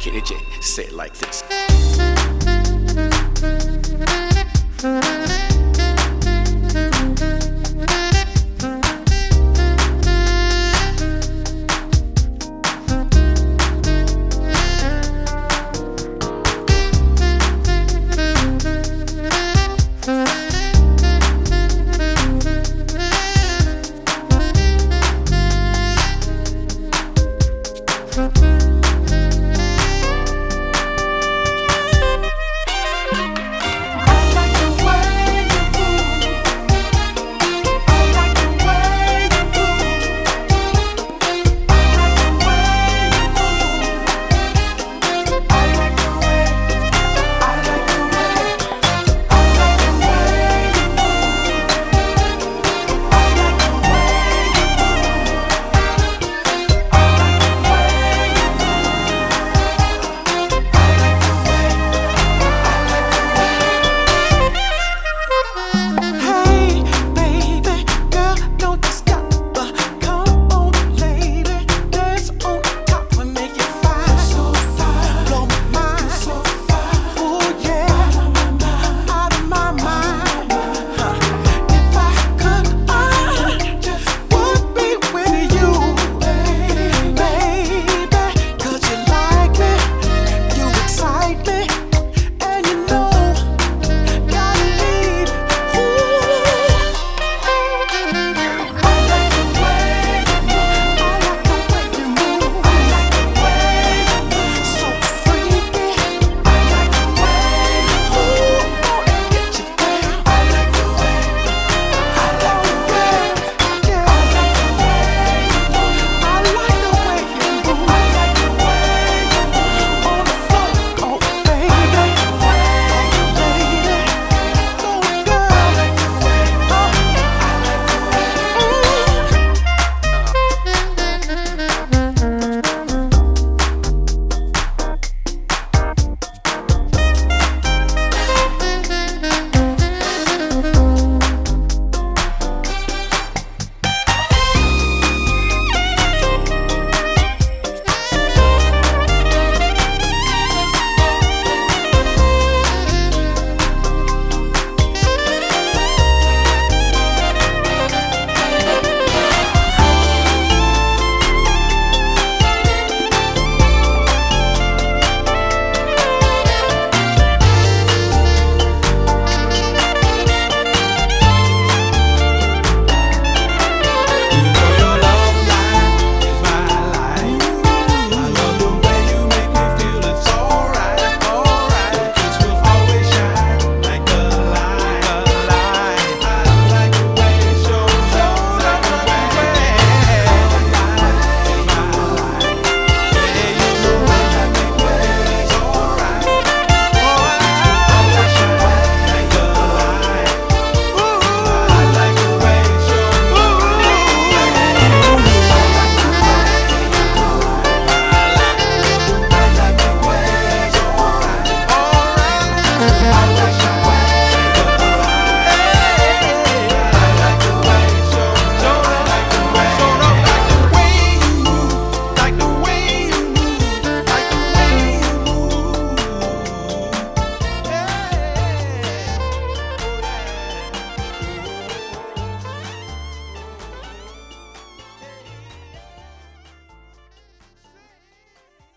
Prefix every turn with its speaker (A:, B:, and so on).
A: Kenny J, say it like this.
B: Thank